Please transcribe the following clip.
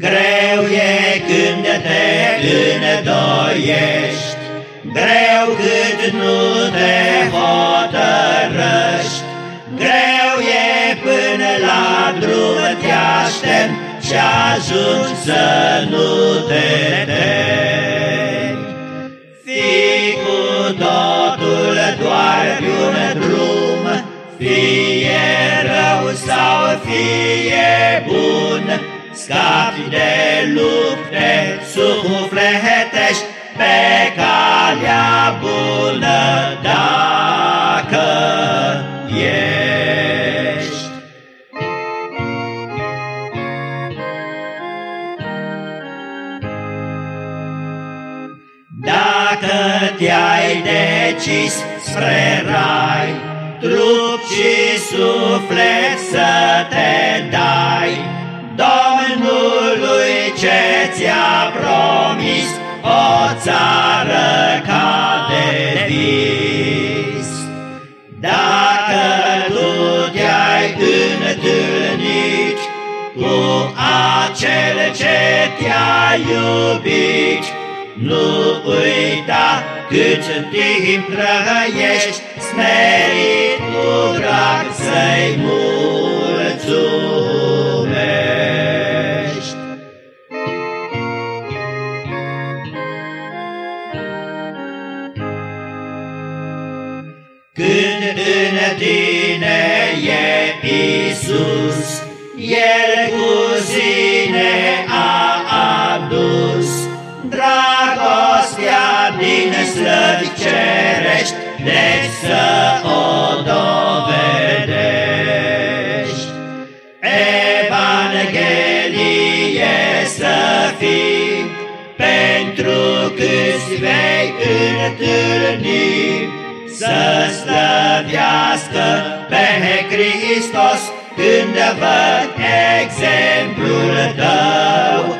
te îndoiești, Greu cât nu te hotărăști, Greu e până la drum te aștept Și ajungi să nu te temi. Fii cu totul doar pe un drum, Fie rău sau fie bun, Scapi de lupte sufletești pe calea bună dacă ești. Dacă te-ai decis spre rai, trup și suflet să te dai, Domnului ce ți-a promis o țară ca de vis. Dacă tu te-ai întâlnit cu acel ce te-a iubit, nu uita cât timp trăiești, smerit Când în tine e Isus, El cu sine a adus dragostea din slăvi cerești, deci să o dovedești. Evanghelie să fii, pentru câți vei întâlni, să slăvească pe Hristos când văd exemplul tău,